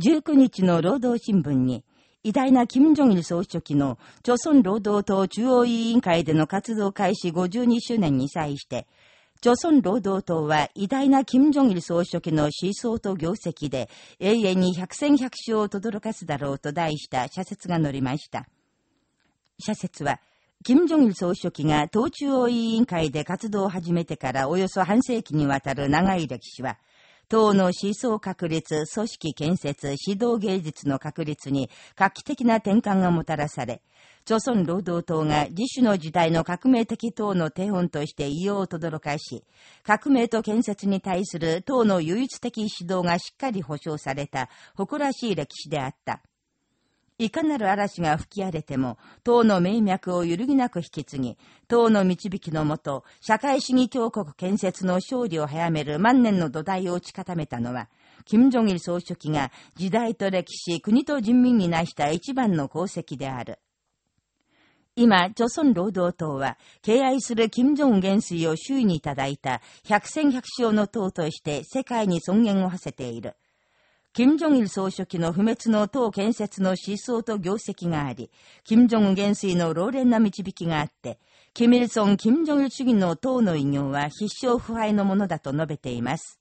19日の労働新聞に、偉大な金正日総書記の、朝鮮労働党中央委員会での活動開始52周年に際して、朝鮮労働党は偉大な金正日総書記の思想と業績で永遠に百戦百勝を轟かすだろうと題した社説が載りました。社説は、金正日総書記が党中央委員会で活動を始めてからおよそ半世紀にわたる長い歴史は、党の思想確立、組織建設、指導芸術の確立に画期的な転換がもたらされ、朝鮮労働党が自主の時代の革命的党の手本として異様を轟かし、革命と建設に対する党の唯一的指導がしっかり保障された誇らしい歴史であった。いかなる嵐が吹き荒れても、党の名脈を揺るぎなく引き継ぎ、党の導きのもと、社会主義強国建設の勝利を早める万年の土台を打ち固めたのは、金正日総書記が時代と歴史、国と人民に成した一番の功績である。今、朝鮮労働党は、敬愛する金正恩元帥を周囲にいただいた百戦百勝の党として世界に尊厳を馳せている。金正日総書記の不滅の党建設の思想と業績があり、金正恩元帥の老練な導きがあって、金日成・金正日主義の党の偉業は必勝腐敗のものだと述べています。